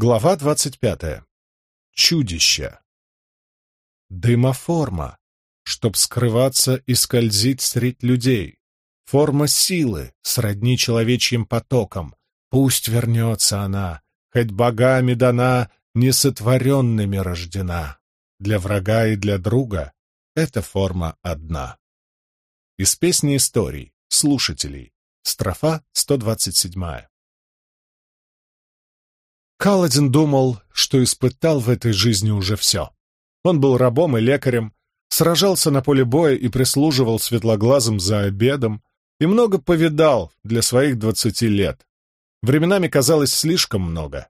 Глава двадцать пятая. Чудище. Дымоформа, чтоб скрываться и скользить средь людей. Форма силы, сродни человечьим потокам. Пусть вернется она, хоть богами дана, несотворенными рождена. Для врага и для друга эта форма одна. Из песни историй, слушателей. Строфа 127. Каладин думал, что испытал в этой жизни уже все. Он был рабом и лекарем, сражался на поле боя и прислуживал светлоглазым за обедом, и много повидал для своих двадцати лет. Временами казалось слишком много.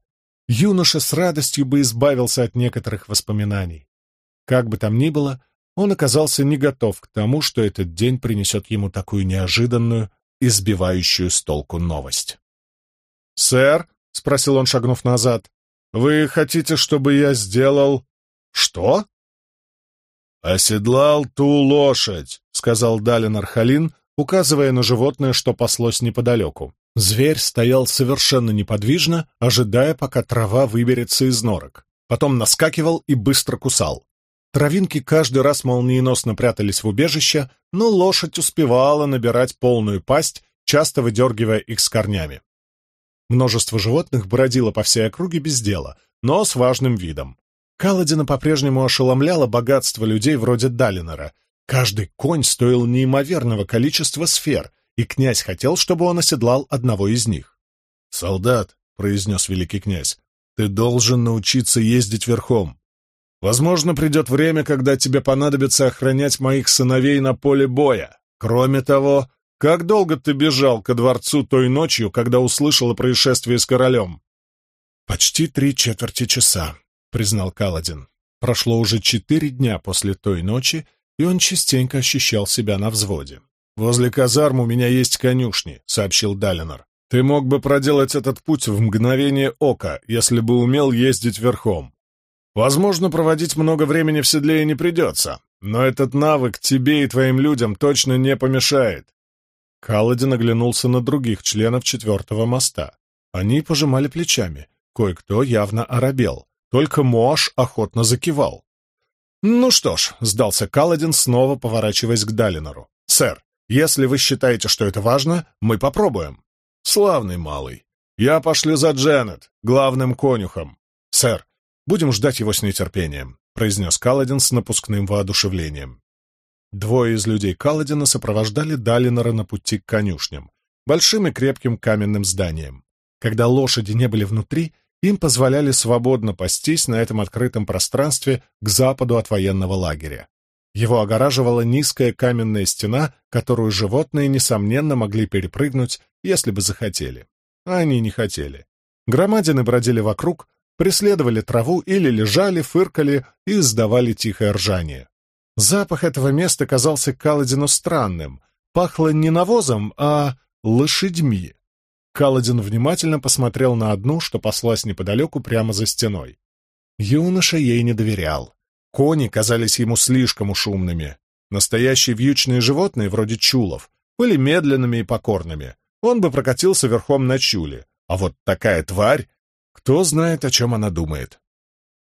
Юноша с радостью бы избавился от некоторых воспоминаний. Как бы там ни было, он оказался не готов к тому, что этот день принесет ему такую неожиданную, избивающую с толку новость. «Сэр», — спросил он, шагнув назад. «Вы хотите, чтобы я сделал...» «Что?» «Оседлал ту лошадь», — сказал Далин Архалин, указывая на животное, что паслось неподалеку. Зверь стоял совершенно неподвижно, ожидая, пока трава выберется из норок. Потом наскакивал и быстро кусал. Травинки каждый раз молниеносно прятались в убежище, но лошадь успевала набирать полную пасть, часто выдергивая их с корнями. Множество животных бродило по всей округе без дела, но с важным видом. Каладина по-прежнему ошеломляло богатство людей вроде Далинора. Каждый конь стоил неимоверного количества сфер, и князь хотел, чтобы он оседлал одного из них. «Солдат», — произнес великий князь, — «ты должен научиться ездить верхом. Возможно, придет время, когда тебе понадобится охранять моих сыновей на поле боя. Кроме того, как долго ты бежал ко дворцу той ночью, когда услышал о происшествии с королем?» «Почти три четверти часа», — признал Каладин. «Прошло уже четыре дня после той ночи, и он частенько ощущал себя на взводе». «Возле казарм у меня есть конюшни», — сообщил Далинор. «Ты мог бы проделать этот путь в мгновение ока, если бы умел ездить верхом. Возможно, проводить много времени в седле и не придется, но этот навык тебе и твоим людям точно не помешает. Каладин оглянулся на других членов четвертого моста. Они пожимали плечами, кое-кто явно оробел, только Моаш охотно закивал. «Ну что ж», — сдался Каладин, снова поворачиваясь к Далинору. «Сэр, если вы считаете, что это важно, мы попробуем». «Славный малый. Я пошлю за Дженнет, главным конюхом. Сэр, будем ждать его с нетерпением», — произнес Каладин с напускным воодушевлением. Двое из людей Каладина сопровождали Далинора на пути к конюшням, большим и крепким каменным зданиям. Когда лошади не были внутри, им позволяли свободно пастись на этом открытом пространстве к западу от военного лагеря. Его огораживала низкая каменная стена, которую животные, несомненно, могли перепрыгнуть, если бы захотели. А они не хотели. Громадины бродили вокруг, преследовали траву или лежали, фыркали и издавали тихое ржание. Запах этого места казался Каладину странным. Пахло не навозом, а лошадьми. Каладин внимательно посмотрел на одну, что паслась неподалеку прямо за стеной. Юноша ей не доверял. Кони казались ему слишком шумными. Настоящие вьючные животные, вроде чулов, были медленными и покорными. Он бы прокатился верхом на чуле. А вот такая тварь, кто знает, о чем она думает.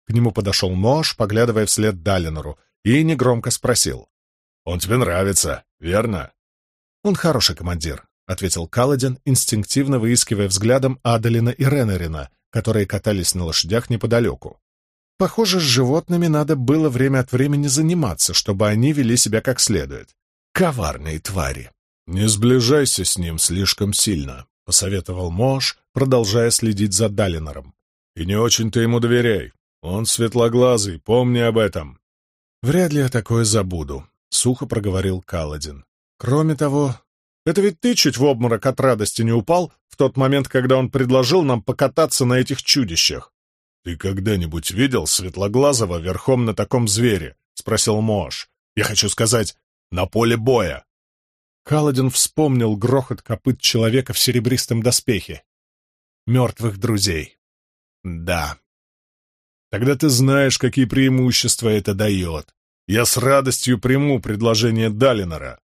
К нему подошел нож, поглядывая вслед Далинору, и негромко спросил. «Он тебе нравится, верно?» «Он хороший командир», — ответил Каладин, инстинктивно выискивая взглядом Адалина и Ренерина, которые катались на лошадях неподалеку. Похоже, с животными надо было время от времени заниматься, чтобы они вели себя как следует. Коварные твари. «Не сближайся с ним слишком сильно», — посоветовал Мош, продолжая следить за Далинором. «И не очень-то ему доверяй. Он светлоглазый, помни об этом. «Вряд ли я такое забуду», — сухо проговорил Каладин. «Кроме того, это ведь ты чуть в обморок от радости не упал в тот момент, когда он предложил нам покататься на этих чудищах». «Ты когда-нибудь видел Светлоглазого верхом на таком звере?» — спросил Мош. «Я хочу сказать, на поле боя». Каладин вспомнил грохот копыт человека в серебристом доспехе. Мертвых друзей. Да, Тогда ты знаешь, какие преимущества это дает. Я с радостью приму предложение Далинора.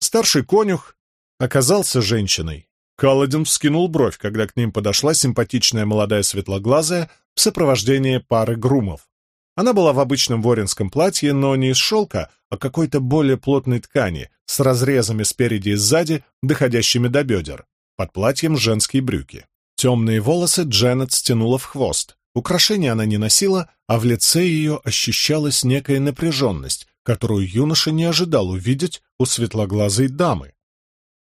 Старший конюх оказался женщиной. Каладин вскинул бровь, когда к ним подошла симпатичная молодая светлоглазая в сопровождении пары грумов. Она была в обычном воринском платье, но не из шелка, а какой-то более плотной ткани, с разрезами спереди и сзади, доходящими до бедер. Под платьем женские брюки. Темные волосы Дженнет стянула в хвост. Украшения она не носила, а в лице ее ощущалась некая напряженность, которую юноша не ожидал увидеть у светлоглазой дамы.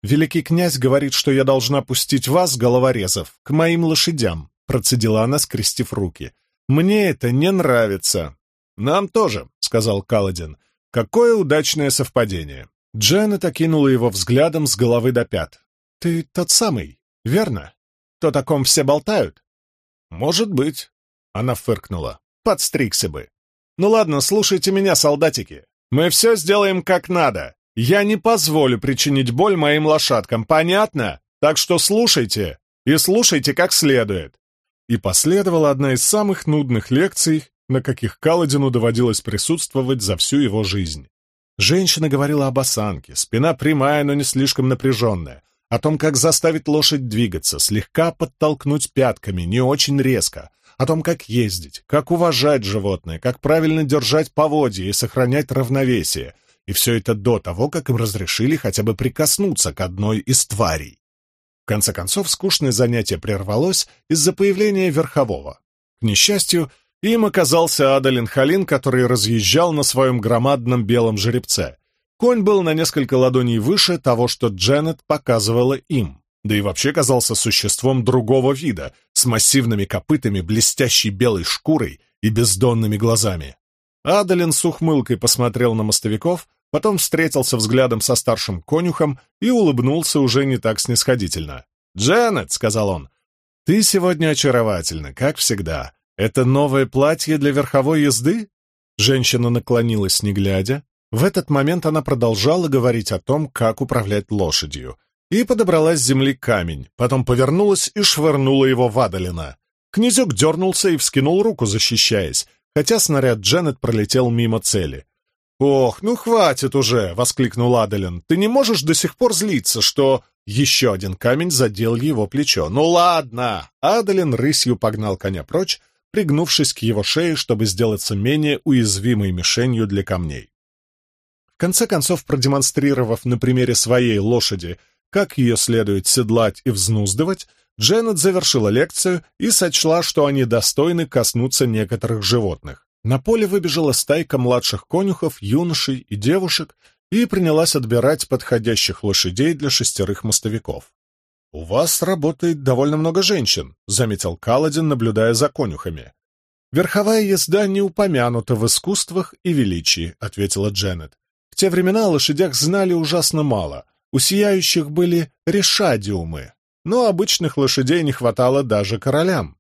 «Великий князь говорит, что я должна пустить вас, головорезов, к моим лошадям», процедила она, скрестив руки. «Мне это не нравится». «Нам тоже», — сказал Каладин. «Какое удачное совпадение». Дженнет окинула его взглядом с головы до пят. «Ты тот самый, верно? То, о ком все болтают?» «Может быть», — она фыркнула. «Подстригся бы». «Ну ладно, слушайте меня, солдатики. Мы все сделаем как надо. Я не позволю причинить боль моим лошадкам, понятно? Так что слушайте, и слушайте как следует». И последовала одна из самых нудных лекций, на каких Каладину доводилось присутствовать за всю его жизнь. Женщина говорила об осанке, спина прямая, но не слишком напряженная, о том, как заставить лошадь двигаться, слегка подтолкнуть пятками, не очень резко, о том, как ездить, как уважать животное, как правильно держать поводья и сохранять равновесие, и все это до того, как им разрешили хотя бы прикоснуться к одной из тварей. В конце концов, скучное занятие прервалось из-за появления верхового. К несчастью, им оказался Адалин Халин, который разъезжал на своем громадном белом жеребце. Конь был на несколько ладоней выше того, что Дженнет показывала им, да и вообще казался существом другого вида, с массивными копытами, блестящей белой шкурой и бездонными глазами. Адалин с ухмылкой посмотрел на мостовиков, потом встретился взглядом со старшим конюхом и улыбнулся уже не так снисходительно. «Дженнет», — сказал он, — «ты сегодня очаровательна, как всегда. Это новое платье для верховой езды?» Женщина наклонилась, не глядя. В этот момент она продолжала говорить о том, как управлять лошадью, и подобрала с земли камень, потом повернулась и швырнула его в Адалина. Князек дернулся и вскинул руку, защищаясь, хотя снаряд Дженнет пролетел мимо цели. «Ох, ну хватит уже!» — воскликнул Адалин. «Ты не можешь до сих пор злиться, что...» Еще один камень задел его плечо. «Ну ладно!» Адалин рысью погнал коня прочь, пригнувшись к его шее, чтобы сделаться менее уязвимой мишенью для камней. В конце концов, продемонстрировав на примере своей лошади, как ее следует седлать и взнуздывать, Дженнет завершила лекцию и сочла, что они достойны коснуться некоторых животных. На поле выбежала стайка младших конюхов, юношей и девушек и принялась отбирать подходящих лошадей для шестерых мостовиков. «У вас работает довольно много женщин», — заметил Каладин, наблюдая за конюхами. «Верховая езда не упомянута в искусствах и величии», — ответила Дженнет. «В те времена о лошадях знали ужасно мало. У сияющих были решадиумы, но обычных лошадей не хватало даже королям.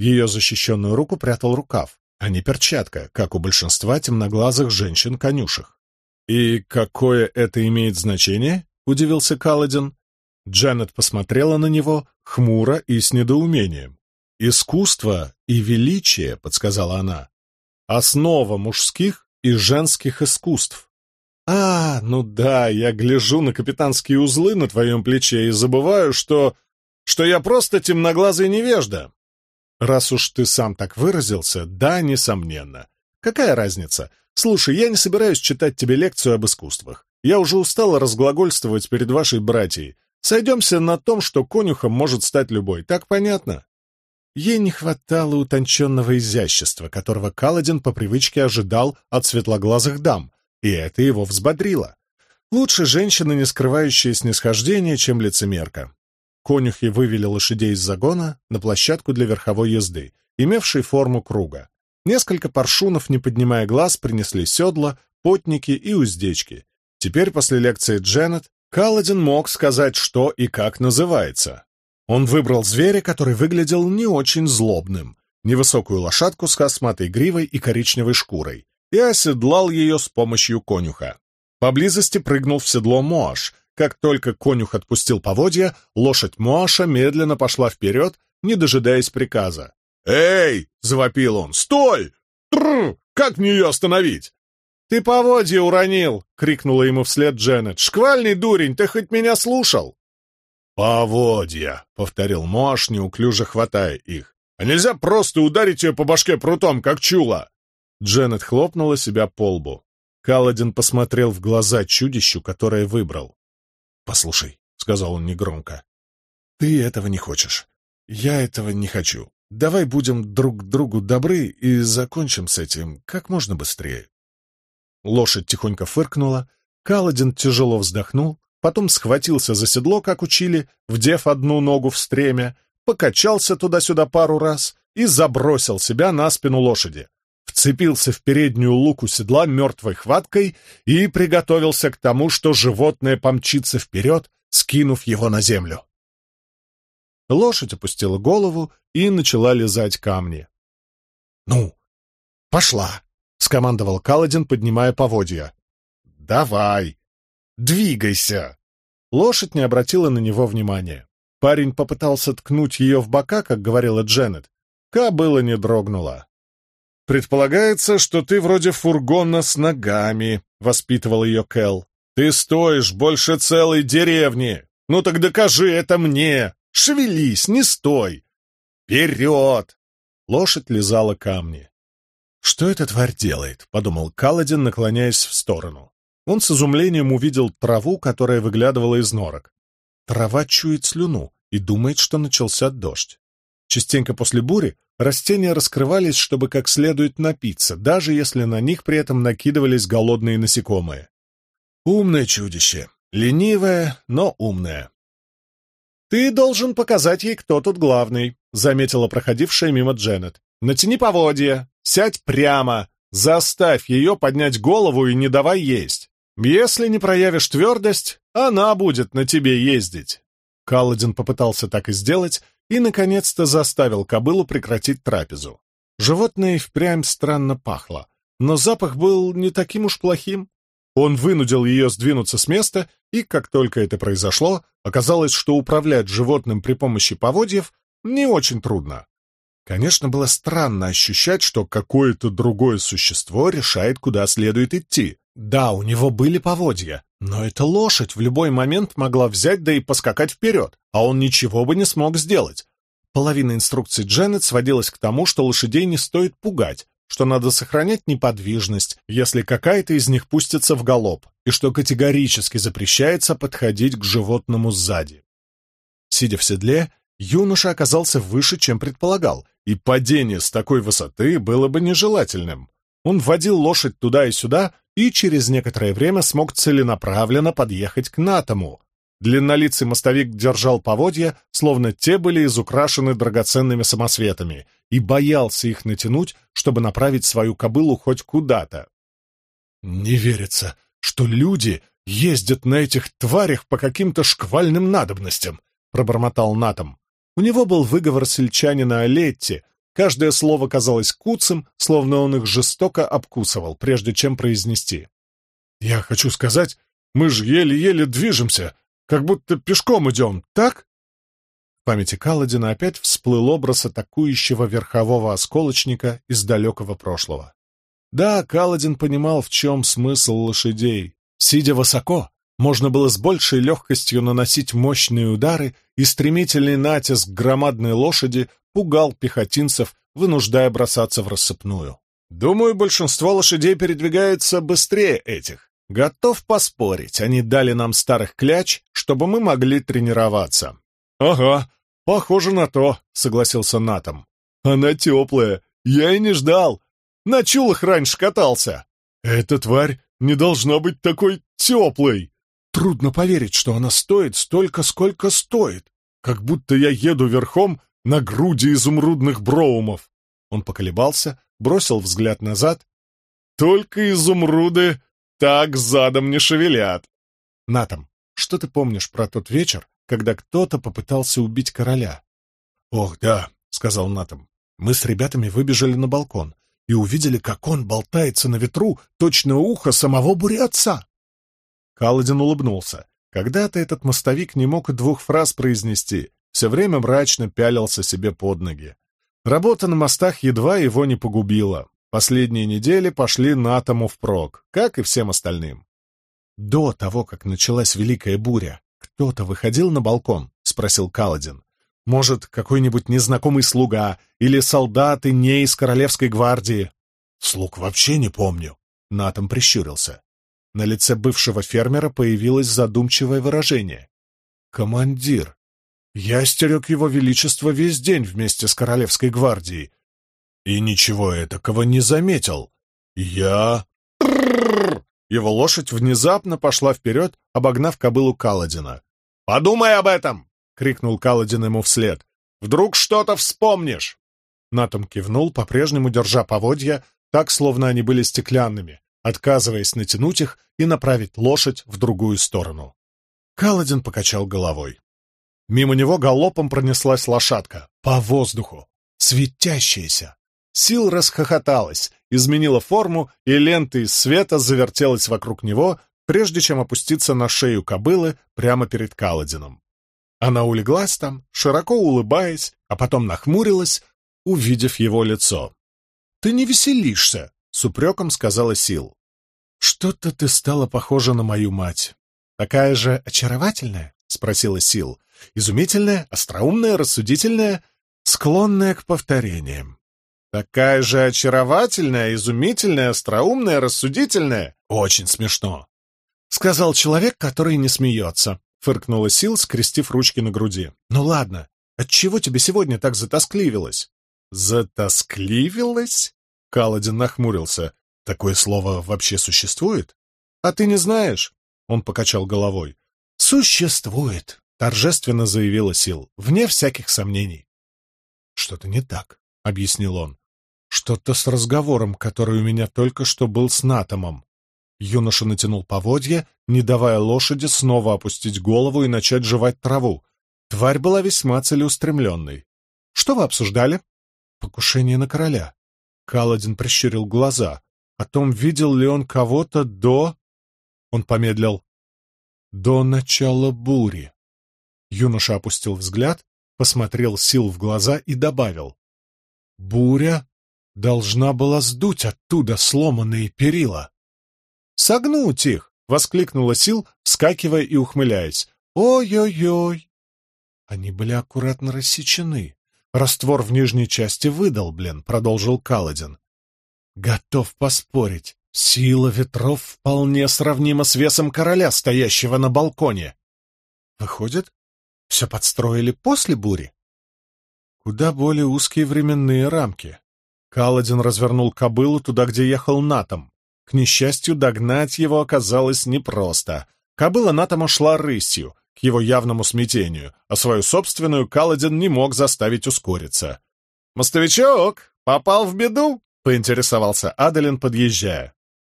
Ее защищенную руку прятал рукав, а не перчатка, как у большинства темноглазых женщин-конюшек. «И какое это имеет значение?» — удивился Каладин. Джанет посмотрела на него хмуро и с недоумением. «Искусство и величие», — подсказала она, — «основа мужских и женских искусств. «А, ну да, я гляжу на капитанские узлы на твоем плече и забываю, что... что я просто темноглазый невежда». «Раз уж ты сам так выразился, да, несомненно. Какая разница? Слушай, я не собираюсь читать тебе лекцию об искусствах. Я уже устала разглагольствовать перед вашей братьей. Сойдемся на том, что конюхом может стать любой. Так понятно?» Ей не хватало утонченного изящества, которого Каладин по привычке ожидал от светлоглазых дам, и это его взбодрило. Лучше женщина, не скрывающая снисхождения, чем лицемерка. Конюхи вывели лошадей из загона на площадку для верховой езды, имевшей форму круга. Несколько паршунов, не поднимая глаз, принесли седла, потники и уздечки. Теперь, после лекции Дженнет, Каладин мог сказать, что и как называется. Он выбрал зверя, который выглядел не очень злобным. Невысокую лошадку с косматой гривой и коричневой шкурой и оседлал ее с помощью конюха. Поблизости прыгнул в седло Моаш. Как только конюх отпустил поводья, лошадь Моаша медленно пошла вперед, не дожидаясь приказа. «Эй!» — завопил он. «Стой! Тррр! Как мне ее остановить?» «Ты поводья уронил!» — крикнула ему вслед Дженнет. «Шквальный дурень, ты хоть меня слушал?» «Поводья», — повторил Моаш, неуклюже хватая их. «А нельзя просто ударить ее по башке прутом, как чула?» Дженнет хлопнула себя по лбу. Каладин посмотрел в глаза чудищу, которое выбрал. «Послушай», — сказал он негромко, — «ты этого не хочешь. Я этого не хочу. Давай будем друг другу добры и закончим с этим как можно быстрее». Лошадь тихонько фыркнула, Каладин тяжело вздохнул, потом схватился за седло, как учили, вдев одну ногу в стремя, покачался туда-сюда пару раз и забросил себя на спину лошади, вцепился в переднюю луку седла мертвой хваткой и приготовился к тому, что животное помчится вперед, скинув его на землю. Лошадь опустила голову и начала лизать камни. «Ну, пошла!» — скомандовал Каладин, поднимая поводья. «Давай! Двигайся!» Лошадь не обратила на него внимания. Парень попытался ткнуть ее в бока, как говорила Дженнет. Кобыла не дрогнула. «Предполагается, что ты вроде фургона с ногами», — воспитывал ее Кэл. «Ты стоишь больше целой деревни! Ну так докажи это мне! Шевелись, не стой! Вперед!» Лошадь лизала камни. «Что эта тварь делает?» — подумал Каладин, наклоняясь в сторону. Он с изумлением увидел траву, которая выглядывала из норок. Трава чует слюну и думает, что начался дождь. Частенько после бури растения раскрывались, чтобы как следует напиться, даже если на них при этом накидывались голодные насекомые. Умное чудище. Ленивое, но умное. «Ты должен показать ей, кто тут главный», — заметила проходившая мимо Дженнет. «Натяни поводья, сядь прямо, заставь ее поднять голову и не давай есть. Если не проявишь твердость, она будет на тебе ездить». Каладин попытался так и сделать и, наконец-то, заставил кобылу прекратить трапезу. Животное впрямь странно пахло, но запах был не таким уж плохим. Он вынудил ее сдвинуться с места, и, как только это произошло, оказалось, что управлять животным при помощи поводьев не очень трудно. Конечно, было странно ощущать, что какое-то другое существо решает, куда следует идти. Да, у него были поводья, но эта лошадь в любой момент могла взять да и поскакать вперед, а он ничего бы не смог сделать. Половина инструкций Дженнет сводилась к тому, что лошадей не стоит пугать, что надо сохранять неподвижность, если какая-то из них пустится в галоп, и что категорически запрещается подходить к животному сзади. Сидя в седле, юноша оказался выше, чем предполагал, и падение с такой высоты было бы нежелательным. Он водил лошадь туда и сюда, и через некоторое время смог целенаправленно подъехать к Натому. Длиннолицый мостовик держал поводья, словно те были изукрашены драгоценными самосветами, и боялся их натянуть, чтобы направить свою кобылу хоть куда-то. «Не верится, что люди ездят на этих тварях по каким-то шквальным надобностям», — пробормотал Натом. У него был выговор сельчанина о Летте, Каждое слово казалось куцем, словно он их жестоко обкусывал, прежде чем произнести. «Я хочу сказать, мы же еле-еле движемся, как будто пешком идем, так?» В памяти Каладина опять всплыл образ атакующего верхового осколочника из далекого прошлого. Да, Каладин понимал, в чем смысл лошадей. Сидя высоко, можно было с большей легкостью наносить мощные удары, и стремительный натиск громадной лошади пугал пехотинцев, вынуждая бросаться в рассыпную. Думаю, большинство лошадей передвигается быстрее этих. Готов поспорить, они дали нам старых кляч, чтобы мы могли тренироваться. — Ага, похоже на то, — согласился Натом. — Она теплая, я и не ждал. На чулах раньше катался. Эта тварь не должна быть такой теплой. Трудно поверить, что она стоит столько, сколько стоит. Как будто я еду верхом на груди изумрудных броумов. Он поколебался, бросил взгляд назад. Только изумруды так задом не шевелят. Натом, что ты помнишь про тот вечер, когда кто-то попытался убить короля? Ох, да, сказал Натом. Мы с ребятами выбежали на балкон и увидели, как он болтается на ветру, точно ухо самого бурятца. Каладин улыбнулся. Когда-то этот мостовик не мог и двух фраз произнести, все время мрачно пялился себе под ноги. Работа на мостах едва его не погубила. Последние недели пошли на тому впрок, как и всем остальным. До того, как началась великая буря, кто-то выходил на балкон? — спросил Каладин. «Может, какой-нибудь незнакомый слуга или солдаты не из королевской гвардии?» «Слуг вообще не помню», — Натом прищурился. На лице бывшего фермера появилось задумчивое выражение. «Командир, я стерег его величество весь день вместе с королевской гвардией, и ничего этакого не заметил. Я...» Его лошадь внезапно пошла вперед, обогнав кобылу Каладина. «Подумай об этом!» — крикнул Каладин ему вслед. «Вдруг что-то вспомнишь!» Натом кивнул, по-прежнему держа поводья, так, словно они были стеклянными, отказываясь натянуть их и направить лошадь в другую сторону. Каладин покачал головой. Мимо него галопом пронеслась лошадка, по воздуху, светящаяся. Сил расхохоталась, изменила форму, и лента из света завертелась вокруг него, прежде чем опуститься на шею кобылы прямо перед Каладином. Она улеглась там, широко улыбаясь, а потом нахмурилась, увидев его лицо. «Ты не веселишься», с упреком сказала Сил. «Что-то ты стала похожа на мою мать. Такая же очаровательная?» — спросила Сил. «Изумительная, остроумная, рассудительная, склонная к повторениям». «Такая же очаровательная, изумительная, остроумная, рассудительная?» «Очень смешно», — сказал человек, который не смеется, — фыркнула Сил, скрестив ручки на груди. «Ну ладно, отчего тебе сегодня так затоскливилось?» «Затоскливилось?» Каладин нахмурился. «Такое слово вообще существует?» «А ты не знаешь?» Он покачал головой. «Существует», — торжественно заявила Сил, вне всяких сомнений. «Что-то не так», — объяснил он. «Что-то с разговором, который у меня только что был с Натомом». Юноша натянул поводья, не давая лошади снова опустить голову и начать жевать траву. Тварь была весьма целеустремленной. «Что вы обсуждали?» «Покушение на короля». Каладин прищурил глаза. О том, видел ли он кого-то до... Он помедлил. До начала бури. Юноша опустил взгляд, посмотрел Сил в глаза и добавил. Буря должна была сдуть оттуда сломанные перила. «Согнуть их!» — воскликнула Сил, вскакивая и ухмыляясь. «Ой-ой-ой!» Они были аккуратно рассечены. Раствор в нижней части выдолблен, продолжил Каладин. Готов поспорить, сила ветров вполне сравнима с весом короля, стоящего на балконе. Выходит, все подстроили после бури? Куда более узкие временные рамки. Каладин развернул кобылу туда, где ехал Натом. К несчастью, догнать его оказалось непросто. Кобыла Натома шла рысью, к его явному смятению, а свою собственную Каладин не мог заставить ускориться. «Мостовичок, попал в беду?» — поинтересовался Аделин, подъезжая.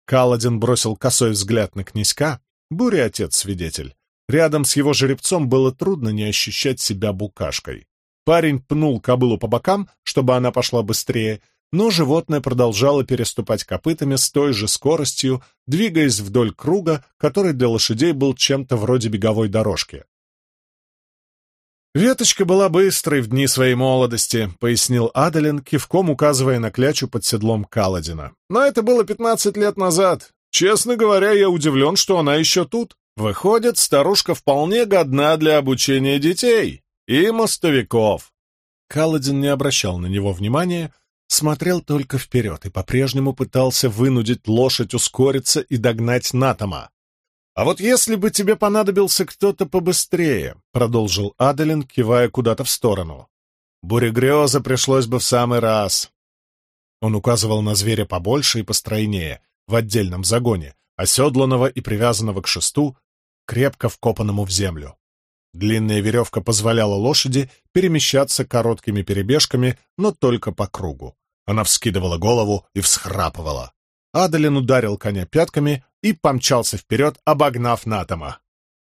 Каладин бросил косой взгляд на князька, буря отец свидетель. Рядом с его жеребцом было трудно не ощущать себя букашкой. Парень пнул кобылу по бокам, чтобы она пошла быстрее, но животное продолжало переступать копытами с той же скоростью, двигаясь вдоль круга, который для лошадей был чем-то вроде беговой дорожки. «Веточка была быстрой в дни своей молодости», — пояснил Адалин, кивком указывая на клячу под седлом Каладина. «Но это было пятнадцать лет назад. Честно говоря, я удивлен, что она еще тут. Выходит, старушка вполне годна для обучения детей и мостовиков». Каладин не обращал на него внимания, смотрел только вперед и по-прежнему пытался вынудить лошадь ускориться и догнать Натома. «А вот если бы тебе понадобился кто-то побыстрее», — продолжил Аделин, кивая куда-то в сторону, — «бурегреза пришлось бы в самый раз». Он указывал на зверя побольше и постройнее, в отдельном загоне, оседланного и привязанного к шесту, крепко вкопанному в землю. Длинная веревка позволяла лошади перемещаться короткими перебежками, но только по кругу. Она вскидывала голову и всхрапывала. Адалин ударил коня пятками и помчался вперед, обогнав Натома.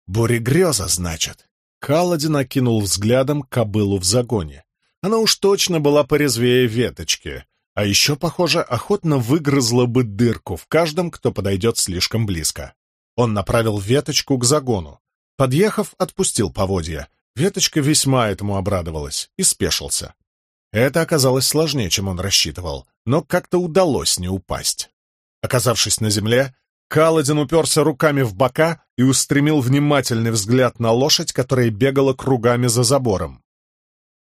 «Бурегреза, значит?» Каладин окинул взглядом кобылу в загоне. Она уж точно была порезвее веточки, а еще, похоже, охотно выгрызла бы дырку в каждом, кто подойдет слишком близко. Он направил веточку к загону. Подъехав, отпустил поводья. Веточка весьма этому обрадовалась и спешился. Это оказалось сложнее, чем он рассчитывал, но как-то удалось не упасть. Оказавшись на земле, Каладин уперся руками в бока и устремил внимательный взгляд на лошадь, которая бегала кругами за забором.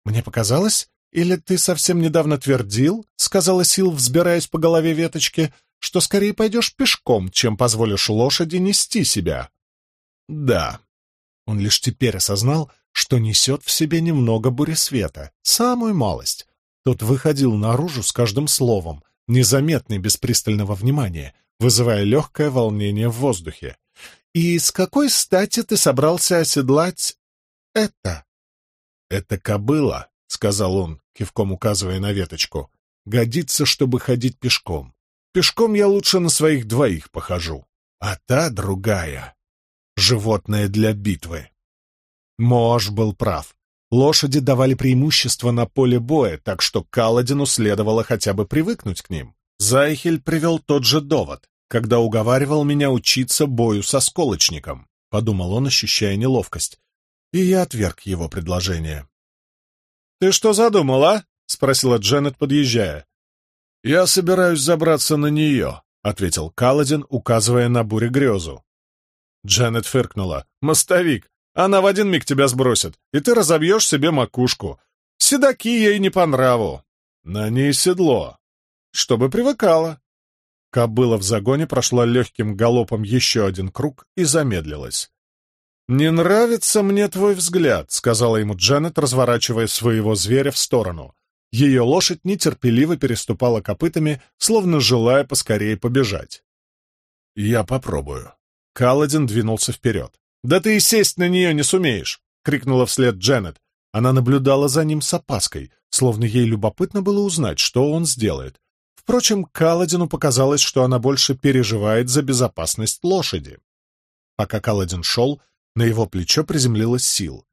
«Мне показалось, или ты совсем недавно твердил, — сказала Сил, взбираясь по голове веточки, — что скорее пойдешь пешком, чем позволишь лошади нести себя?» «Да». Он лишь теперь осознал, что несет в себе немного буресвета, самую малость. Тот выходил наружу с каждым словом, незаметный без пристального внимания, вызывая легкое волнение в воздухе. «И с какой стати ты собрался оседлать это?» «Это кобыла», — сказал он, кивком указывая на веточку. «Годится, чтобы ходить пешком. Пешком я лучше на своих двоих похожу. А та другая — животное для битвы». Мож был прав. Лошади давали преимущество на поле боя, так что Каладину следовало хотя бы привыкнуть к ним. Зайхель привел тот же довод, когда уговаривал меня учиться бою со сколочником, — подумал он, ощущая неловкость. И я отверг его предложение. «Ты что задумал, а?» — спросила Дженнет, подъезжая. «Я собираюсь забраться на нее», — ответил Каладин, указывая на бурегрезу. Дженнет фыркнула. «Мостовик, она в один миг тебя сбросит, и ты разобьешь себе макушку. Седаки ей не по нраву. На ней седло. Чтобы привыкала». Кобыла в загоне прошла легким галопом еще один круг и замедлилась. «Не нравится мне твой взгляд», — сказала ему Дженнет, разворачивая своего зверя в сторону. Ее лошадь нетерпеливо переступала копытами, словно желая поскорее побежать. «Я попробую». Каладин двинулся вперед. «Да ты и сесть на нее не сумеешь!» — крикнула вслед Дженнет. Она наблюдала за ним с опаской, словно ей любопытно было узнать, что он сделает. Впрочем, Каладину показалось, что она больше переживает за безопасность лошади. Пока Каладин шел, на его плечо приземлилась сил.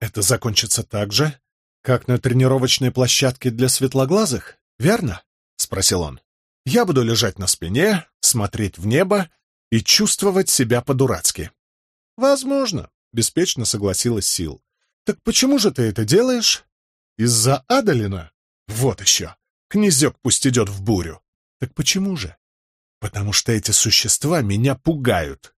«Это закончится так же, как на тренировочной площадке для светлоглазых, верно?» — спросил он. «Я буду лежать на спине, смотреть в небо и чувствовать себя по-дурацки». «Возможно», — беспечно согласилась Сил. «Так почему же ты это делаешь?» «Из-за Адалина?» «Вот еще! Князек пусть идет в бурю!» «Так почему же?» «Потому что эти существа меня пугают!»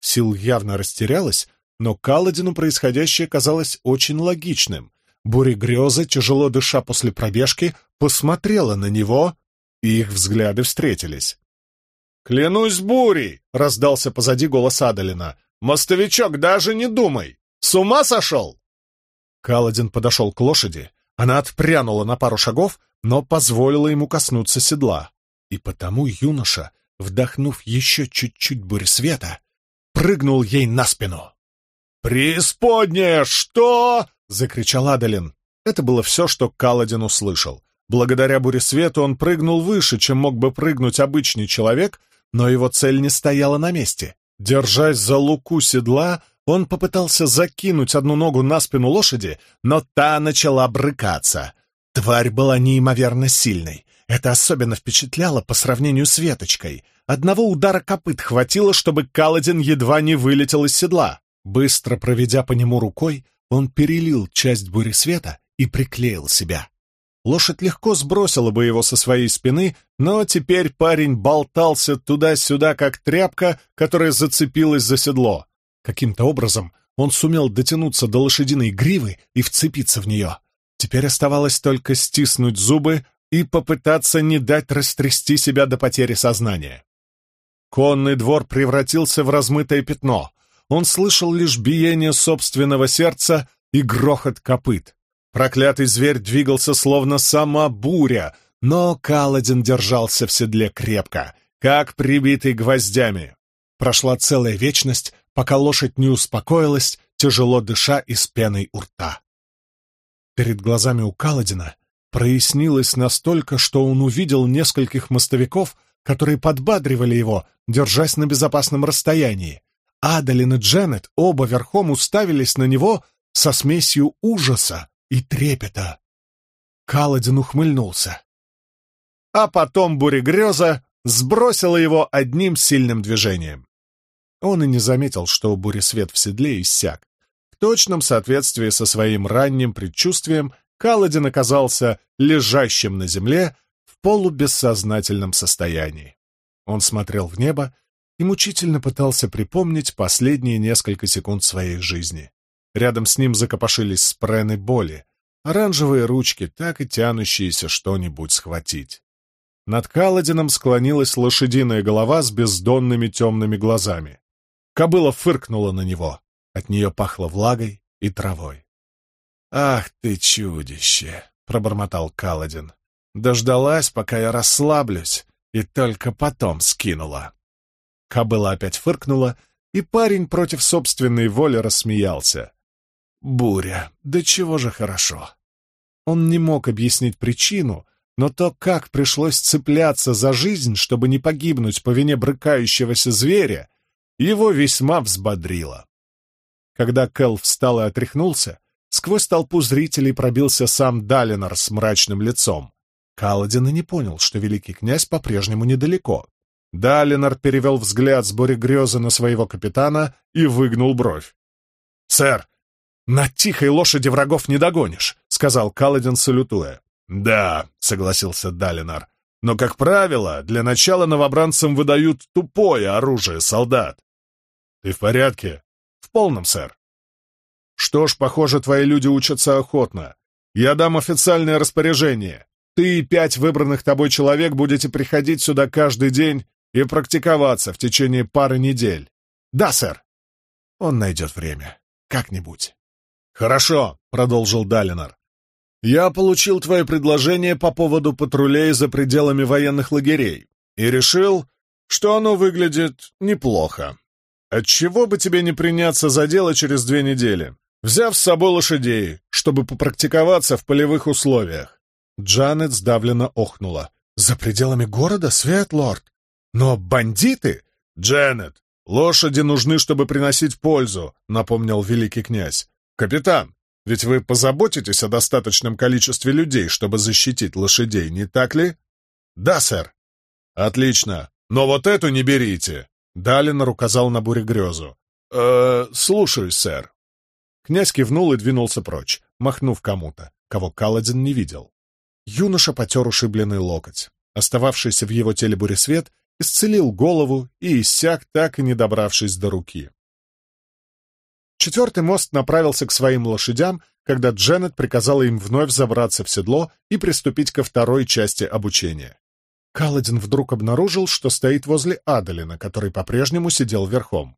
Сил явно растерялась, но Каладину происходящее казалось очень логичным. Буря-греза, тяжело дыша после пробежки, посмотрела на него, и их взгляды встретились. «Клянусь бурей!» — раздался позади голос Адалина. «Мостовичок, даже не думай! С ума сошел?» Каладин подошел к лошади. Она отпрянула на пару шагов, но позволила ему коснуться седла. И потому юноша, вдохнув еще чуть-чуть бурь света, прыгнул ей на спину. «Преисподняя! Что?» — закричал Адалин. Это было все, что Каладин услышал. Благодаря буресвету он прыгнул выше, чем мог бы прыгнуть обычный человек, но его цель не стояла на месте. Держась за луку седла, он попытался закинуть одну ногу на спину лошади, но та начала брыкаться. Тварь была неимоверно сильной. Это особенно впечатляло по сравнению с веточкой. Одного удара копыт хватило, чтобы Каладин едва не вылетел из седла. Быстро проведя по нему рукой, он перелил часть бури света и приклеил себя. Лошадь легко сбросила бы его со своей спины, но теперь парень болтался туда-сюда, как тряпка, которая зацепилась за седло. Каким-то образом он сумел дотянуться до лошадиной гривы и вцепиться в нее. Теперь оставалось только стиснуть зубы и попытаться не дать растрясти себя до потери сознания. Конный двор превратился в размытое пятно — он слышал лишь биение собственного сердца и грохот копыт. Проклятый зверь двигался словно сама буря, но Каладин держался в седле крепко, как прибитый гвоздями. Прошла целая вечность, пока лошадь не успокоилась, тяжело дыша из пеной у рта. Перед глазами у Каладина прояснилось настолько, что он увидел нескольких мостовиков, которые подбадривали его, держась на безопасном расстоянии. Адалин и Дженнет оба верхом уставились на него со смесью ужаса и трепета. Каладин ухмыльнулся. А потом бурегреза сбросила его одним сильным движением. Он и не заметил, что буресвет в седле иссяк. В точном соответствии со своим ранним предчувствием Каладин оказался лежащим на земле в полубессознательном состоянии. Он смотрел в небо и мучительно пытался припомнить последние несколько секунд своей жизни. Рядом с ним закопошились спрены боли, оранжевые ручки, так и тянущиеся что-нибудь схватить. Над Каладином склонилась лошадиная голова с бездонными темными глазами. Кобыла фыркнула на него. От нее пахло влагой и травой. «Ах ты чудище!» — пробормотал Каладин. «Дождалась, пока я расслаблюсь, и только потом скинула». Кобыла опять фыркнула, и парень против собственной воли рассмеялся. Буря, да чего же хорошо. Он не мог объяснить причину, но то, как пришлось цепляться за жизнь, чтобы не погибнуть по вине брыкающегося зверя, его весьма взбодрило. Когда Кэл встал и отряхнулся, сквозь толпу зрителей пробился сам Далинор с мрачным лицом. Каладин и не понял, что великий князь по-прежнему недалеко. Далинор перевел взгляд с бурегреза на своего капитана и выгнул бровь. «Сэр, «На тихой лошади врагов не догонишь», — сказал Каладин, салютуя. «Да», — согласился Далинар, — «но, как правило, для начала новобранцам выдают тупое оружие солдат». «Ты в порядке?» «В полном, сэр». «Что ж, похоже, твои люди учатся охотно. Я дам официальное распоряжение. Ты и пять выбранных тобой человек будете приходить сюда каждый день и практиковаться в течение пары недель. Да, сэр. Он найдет время. Как-нибудь. «Хорошо», — продолжил Далинар. «Я получил твое предложение по поводу патрулей за пределами военных лагерей и решил, что оно выглядит неплохо. Отчего бы тебе не приняться за дело через две недели, взяв с собой лошадей, чтобы попрактиковаться в полевых условиях?» Джанет сдавленно охнула. «За пределами города, Светлорд? Но бандиты?» «Джанет, лошади нужны, чтобы приносить пользу», — напомнил великий князь. «Капитан, ведь вы позаботитесь о достаточном количестве людей, чтобы защитить лошадей, не так ли?» «Да, сэр». «Отлично. Но вот эту не берите!» Далинор указал на бурегрезу. «Э, слушаюсь, сэр». Князь кивнул и двинулся прочь, махнув кому-то, кого Каладин не видел. Юноша потер ушибленный локоть. Остававшийся в его теле буресвет исцелил голову и иссяк, так и не добравшись до руки. Четвертый мост направился к своим лошадям, когда Дженнет приказала им вновь забраться в седло и приступить ко второй части обучения. Каладин вдруг обнаружил, что стоит возле Адалина, который по-прежнему сидел верхом.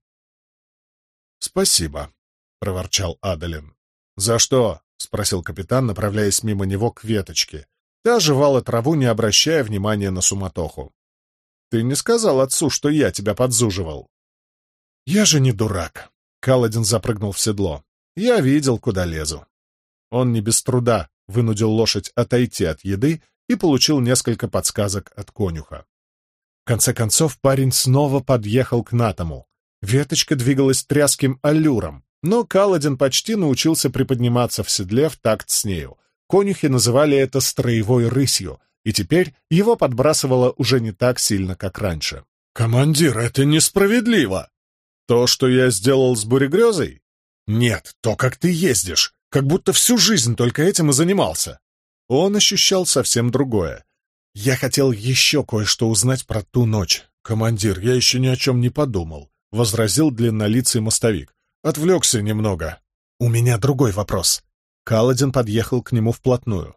«Спасибо», — проворчал Адалин. «За что?» — спросил капитан, направляясь мимо него к веточке. Та жевала траву, не обращая внимания на суматоху. «Ты не сказал отцу, что я тебя подзуживал?» «Я же не дурак», Каладин запрыгнул в седло. «Я видел, куда лезу». Он не без труда вынудил лошадь отойти от еды и получил несколько подсказок от конюха. В конце концов парень снова подъехал к Натому. Веточка двигалась тряским аллюром, но Каладин почти научился приподниматься в седле в такт с нею. Конюхи называли это строевой рысью, и теперь его подбрасывало уже не так сильно, как раньше. «Командир, это несправедливо!» То, что я сделал с бурегрезой? Нет, то, как ты ездишь, как будто всю жизнь только этим и занимался. Он ощущал совсем другое. Я хотел еще кое-что узнать про ту ночь. Командир, я еще ни о чем не подумал, — возразил длиннолицый мостовик. Отвлекся немного. У меня другой вопрос. Каладин подъехал к нему вплотную.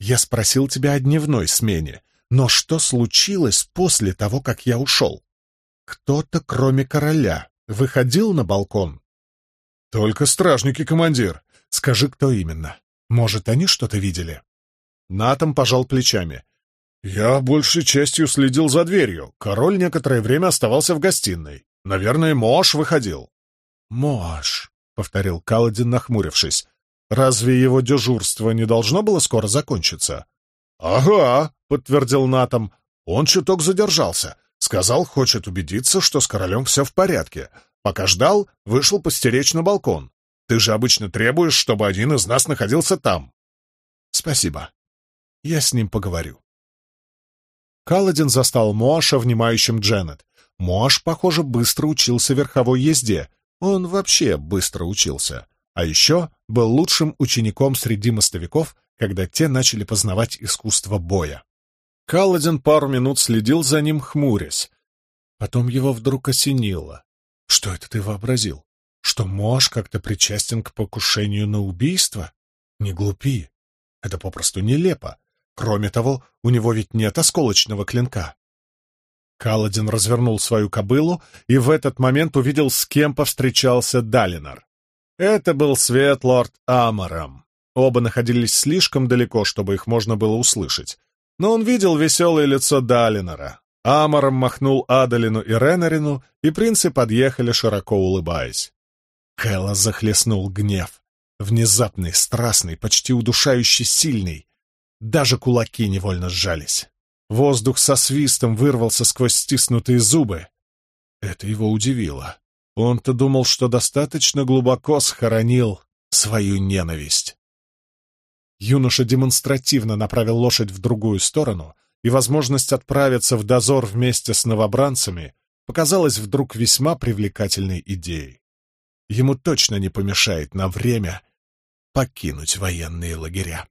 Я спросил тебя о дневной смене, но что случилось после того, как я ушел? Кто-то, кроме короля, Выходил на балкон? Только стражники, командир. Скажи, кто именно. Может, они что-то видели? Натом пожал плечами. Я большей частью следил за дверью. Король некоторое время оставался в гостиной. Наверное, Мош выходил. Мош, повторил Каладин, нахмурившись. Разве его дежурство не должно было скоро закончиться? Ага, подтвердил Натом. Он чуток задержался. Сказал, хочет убедиться, что с королем все в порядке. Пока ждал, вышел постеречь на балкон. Ты же обычно требуешь, чтобы один из нас находился там. Спасибо. Я с ним поговорю. Каладин застал Моаша, внимающим Дженнет. Моаш, похоже, быстро учился верховой езде. Он вообще быстро учился. А еще был лучшим учеником среди мостовиков, когда те начали познавать искусство боя. Каладин пару минут следил за ним, хмурясь. Потом его вдруг осенило. Что это ты вообразил? Что Мош как-то причастен к покушению на убийство? Не глупи. Это попросту нелепо. Кроме того, у него ведь нет осколочного клинка. Каладин развернул свою кобылу и в этот момент увидел, с кем повстречался Далинар. Это был Светлорд Амаром. Оба находились слишком далеко, чтобы их можно было услышать. Но он видел веселое лицо Далинора. Амаром махнул Адалину и Ренарину, и принцы подъехали, широко улыбаясь. Кэлла захлестнул гнев. Внезапный, страстный, почти удушающий сильный. Даже кулаки невольно сжались. Воздух со свистом вырвался сквозь стиснутые зубы. Это его удивило. Он-то думал, что достаточно глубоко схоронил свою ненависть. Юноша демонстративно направил лошадь в другую сторону, и возможность отправиться в дозор вместе с новобранцами показалась вдруг весьма привлекательной идеей. Ему точно не помешает на время покинуть военные лагеря.